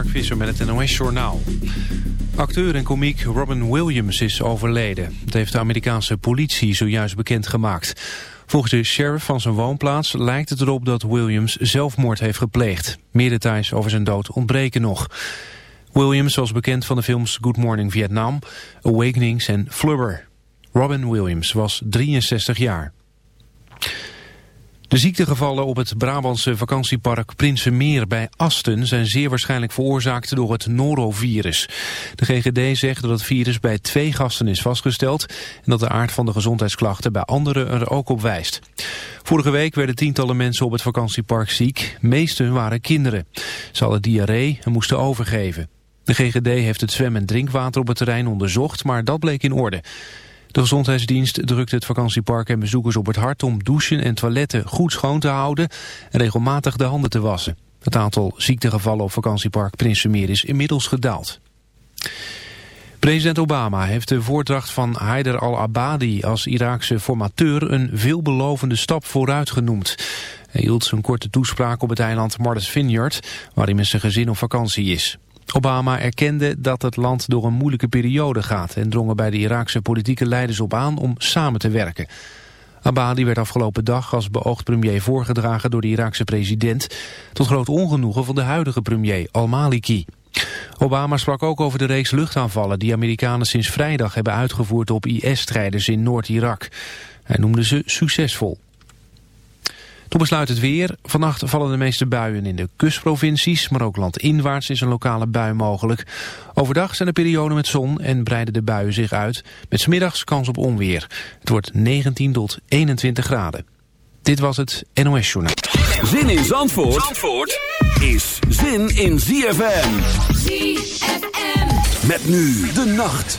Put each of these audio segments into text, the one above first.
Mark Visser met het NOS Journaal. Acteur en komiek Robin Williams is overleden. Dat heeft de Amerikaanse politie zojuist bekendgemaakt. Volgens de sheriff van zijn woonplaats lijkt het erop dat Williams zelfmoord heeft gepleegd. Meer details over zijn dood ontbreken nog. Williams was bekend van de films Good Morning Vietnam, Awakenings en Flubber. Robin Williams was 63 jaar. De ziektegevallen op het Brabantse vakantiepark Prinsenmeer bij Asten zijn zeer waarschijnlijk veroorzaakt door het norovirus. De GGD zegt dat het virus bij twee gasten is vastgesteld en dat de aard van de gezondheidsklachten bij anderen er ook op wijst. Vorige week werden tientallen mensen op het vakantiepark ziek, meesten waren kinderen. Ze hadden diarree en moesten overgeven. De GGD heeft het zwem- en drinkwater op het terrein onderzocht, maar dat bleek in orde. De gezondheidsdienst drukt het vakantiepark en bezoekers op het hart om douchen en toiletten goed schoon te houden en regelmatig de handen te wassen. Het aantal ziektegevallen op vakantiepark Prinsenmeer is inmiddels gedaald. President Obama heeft de voordracht van Haider al-Abadi als Iraakse formateur een veelbelovende stap vooruit genoemd. Hij hield een korte toespraak op het eiland Martha's Vineyard, waar hij met zijn gezin op vakantie is. Obama erkende dat het land door een moeilijke periode gaat... en drong er bij de Iraakse politieke leiders op aan om samen te werken. Abadi werd afgelopen dag als beoogd premier voorgedragen door de Iraakse president... tot groot ongenoegen van de huidige premier al-Maliki. Obama sprak ook over de reeks luchtaanvallen die Amerikanen sinds vrijdag hebben uitgevoerd op IS-strijders in Noord-Irak. Hij noemde ze succesvol. Toen besluit het weer. Vannacht vallen de meeste buien in de kustprovincies, maar ook landinwaarts is een lokale bui mogelijk. Overdag zijn er perioden met zon en breiden de buien zich uit. Met smiddags kans op onweer. Het wordt 19 tot 21 graden. Dit was het NOS Journaal. Zin in Zandvoort, Zandvoort is zin in ZFM. ZFM. Met nu de nacht.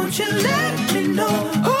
You let me know?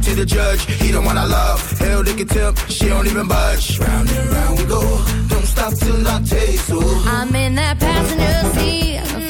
To the judge, he the one I love. Hell, they can tip, she don't even budge. Round and round we go. Don't stop till I taste so. I'm in that passenger seat,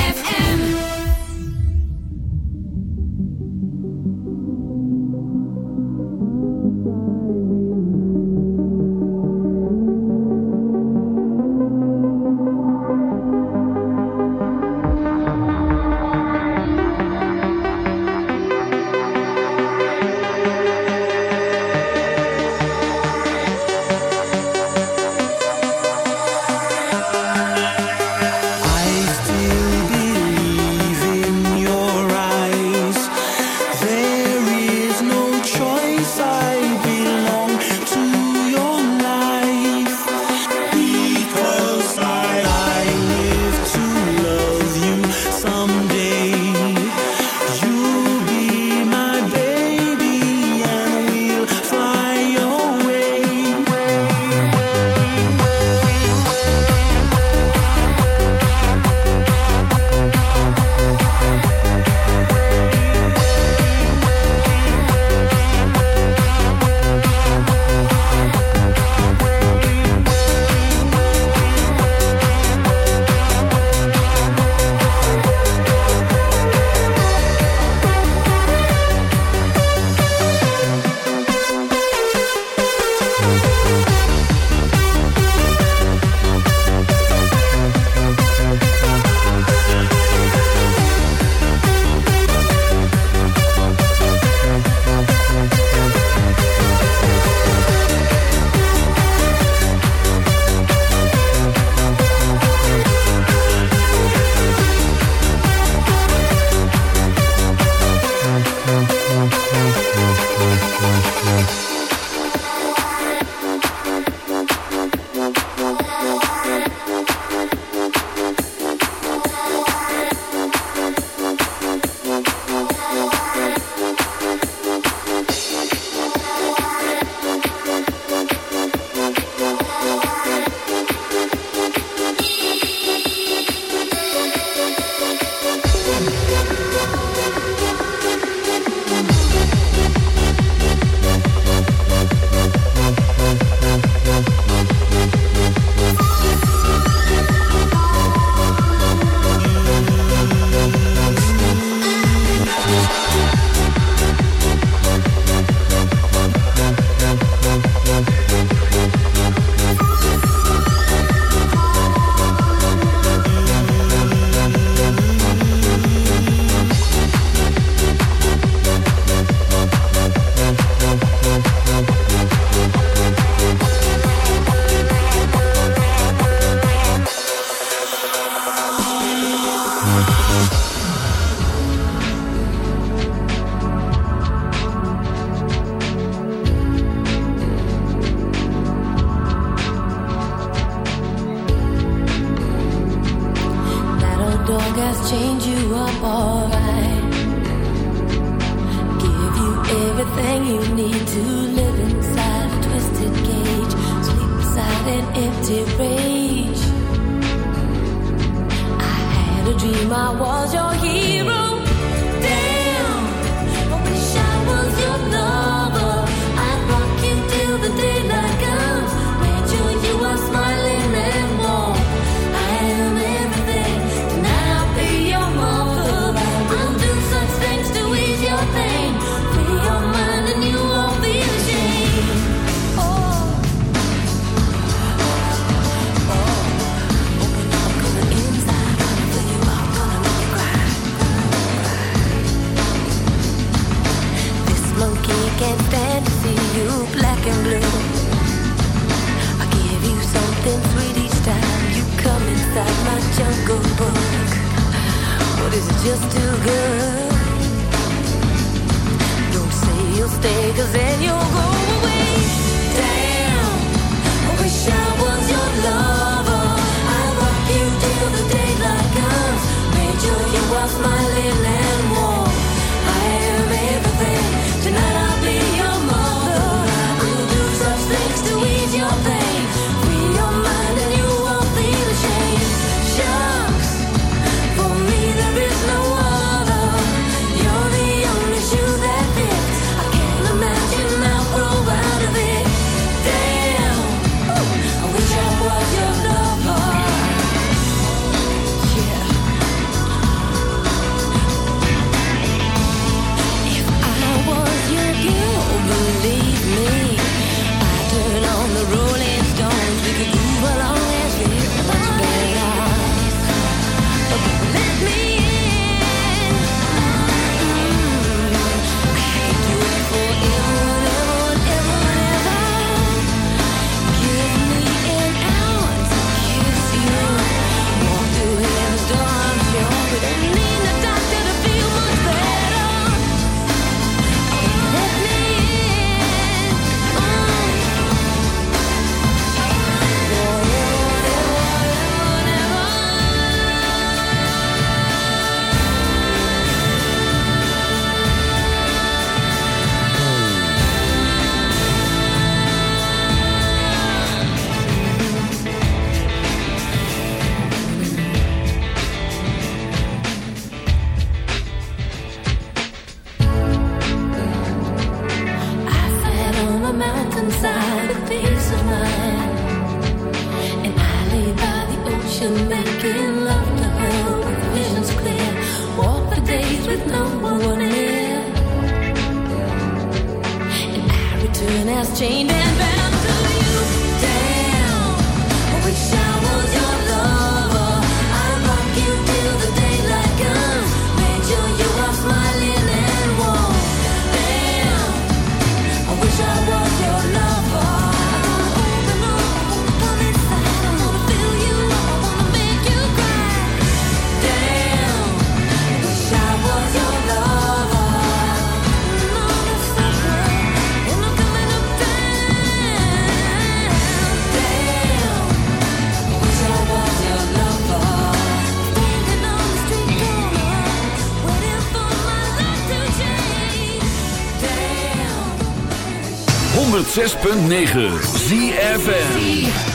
106.9 ZFM.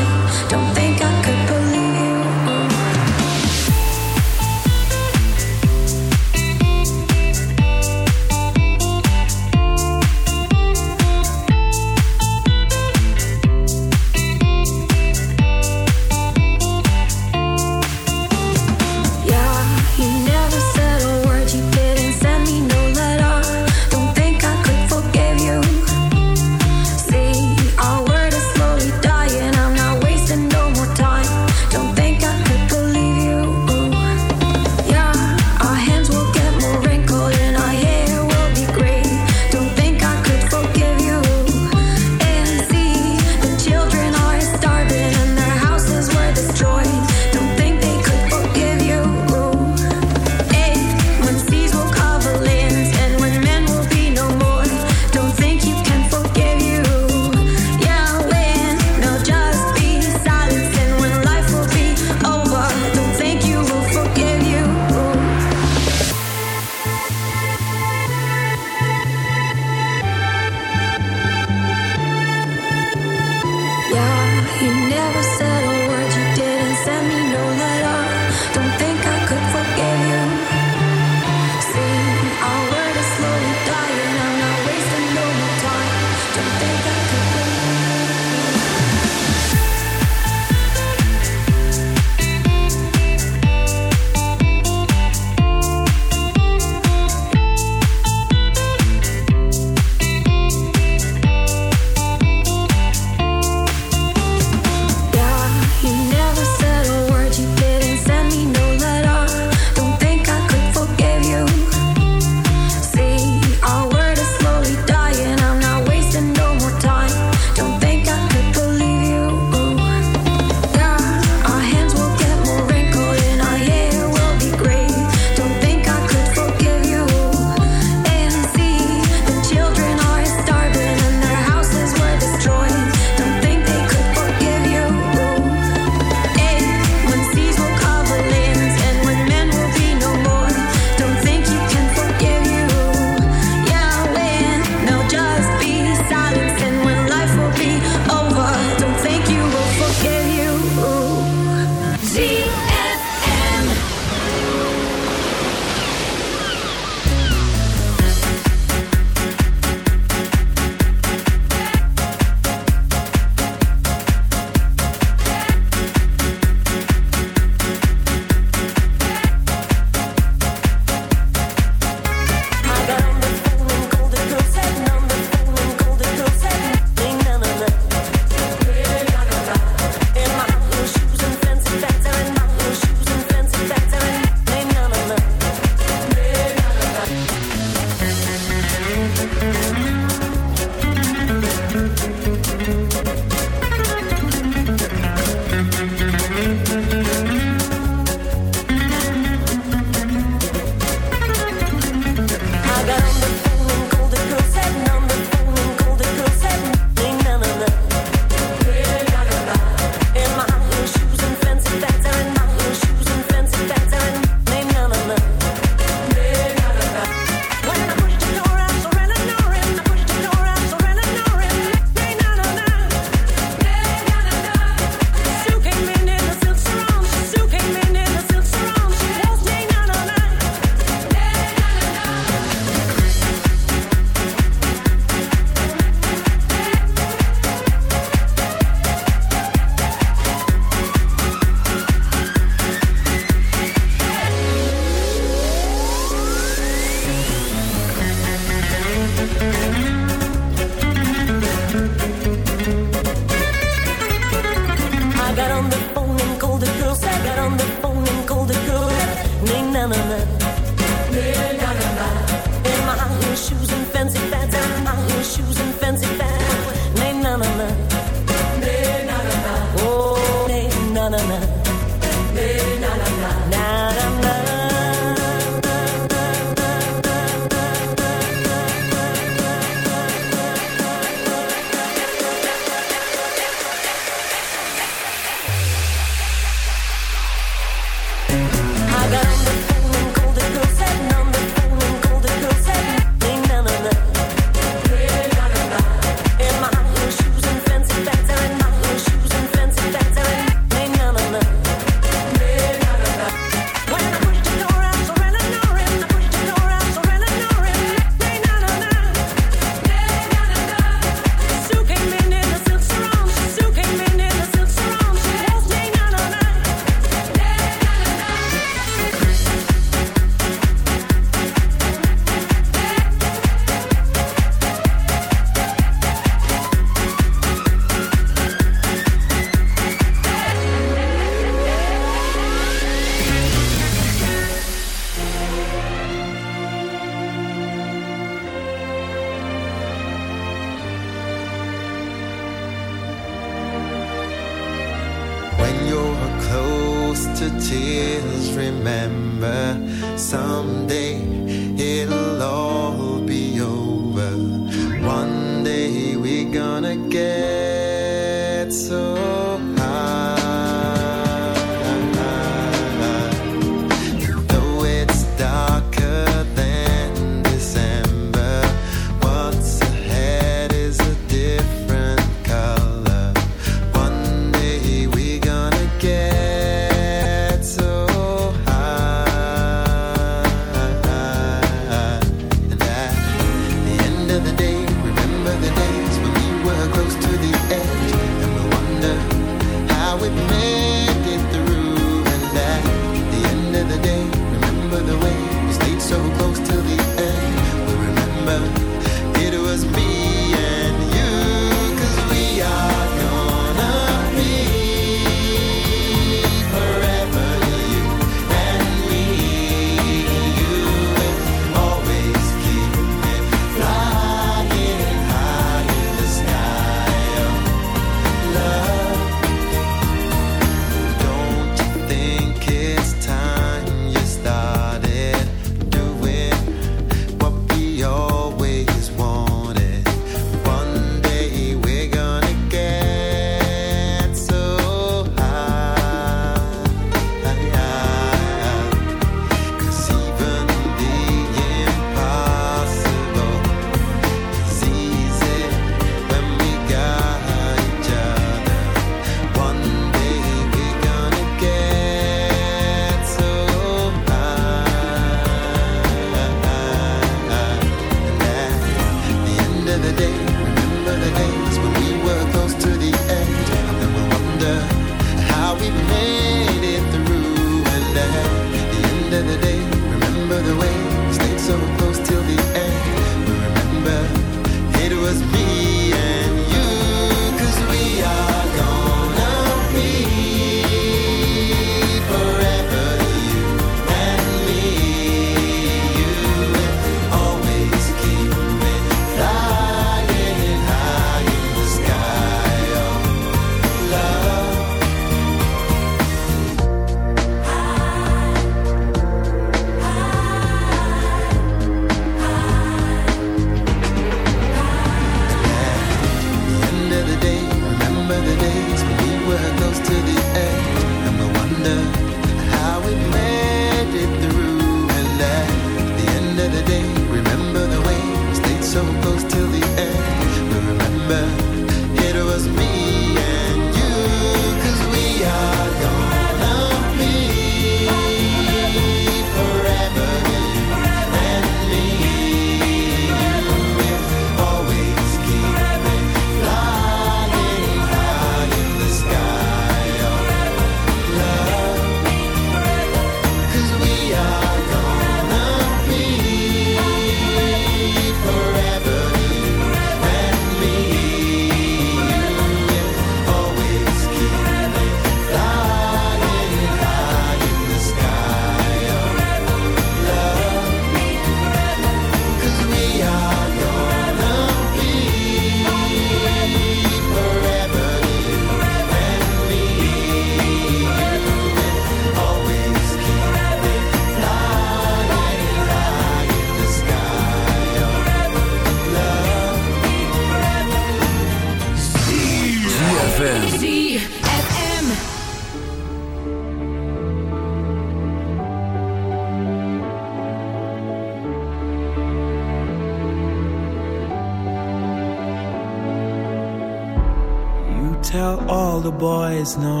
No.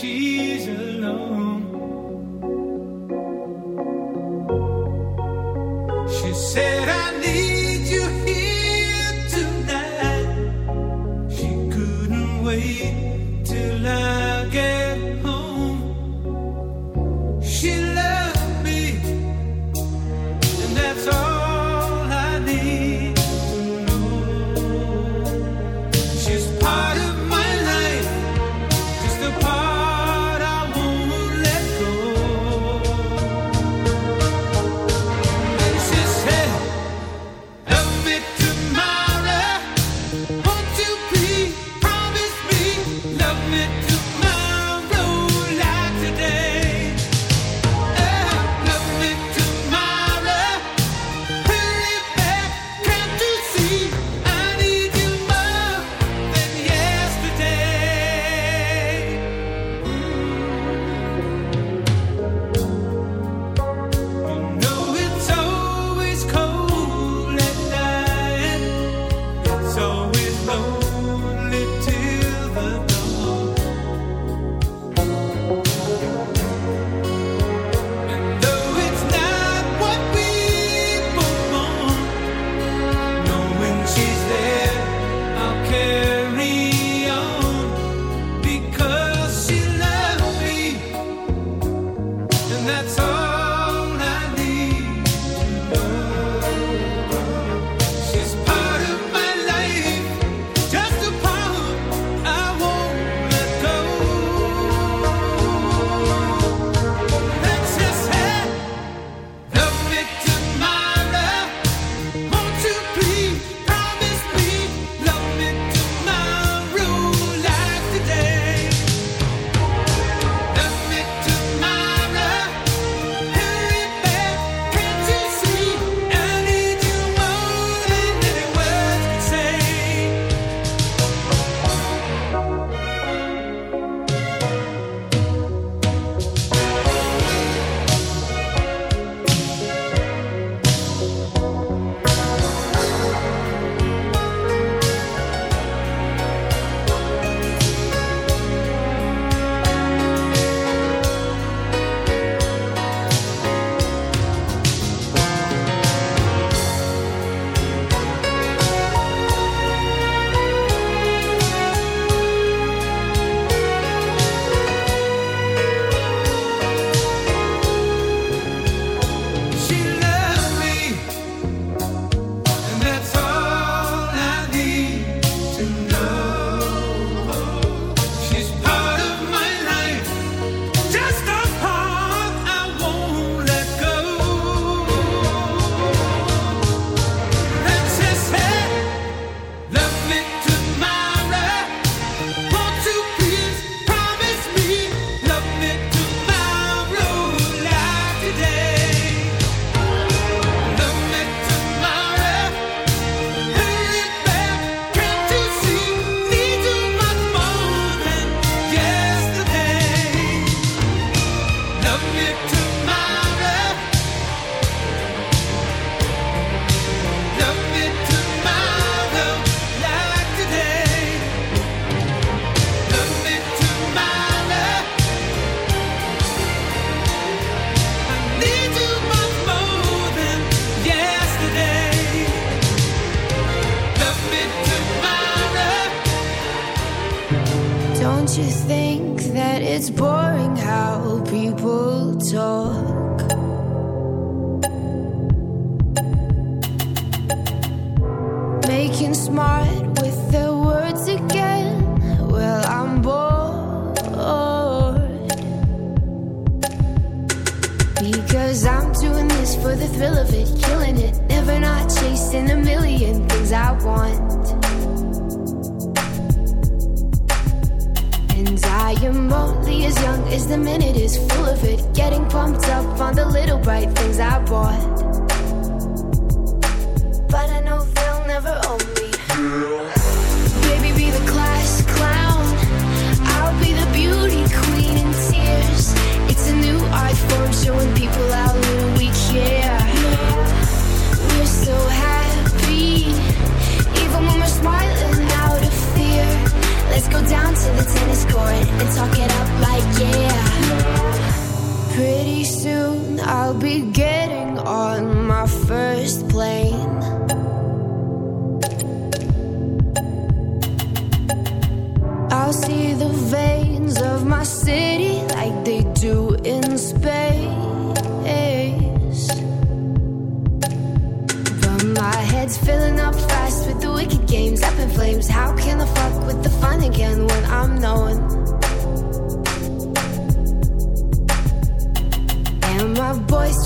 she's alone.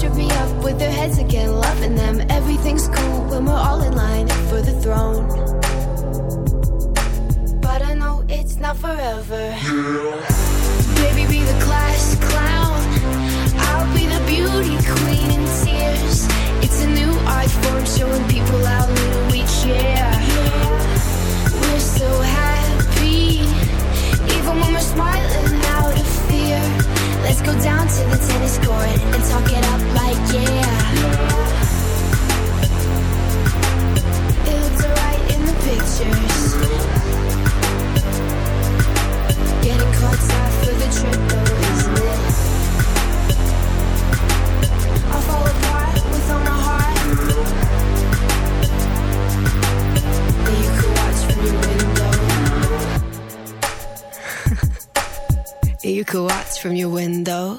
trip me up with their heads again, loving them. Everything's cool when we're all in line for the throne. But I know it's not forever. Yeah. to the tennis court and talk it up like yeah. It looked alright in the pictures. Getting caught out for the trip though, isn't it? I fall apart with all my heart. But you could watch from your window. you could watch from your window.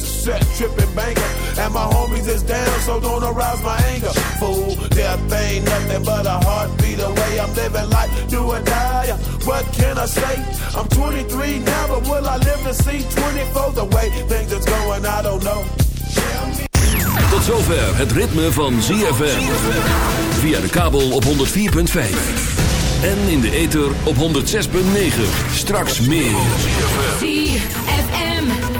set tripping banker. And my homies is down, so don't arouse my anger. Fool, death ain't nothing but a heartbeat away. I'm living life, do or die. What can I say? I'm 23 now, but will I live to see 24? The way things is going, I don't know. Tot zover het ritme van ZFM. Via de kabel op 104.5. En in de ether op 106.9. Straks meer. ZFM.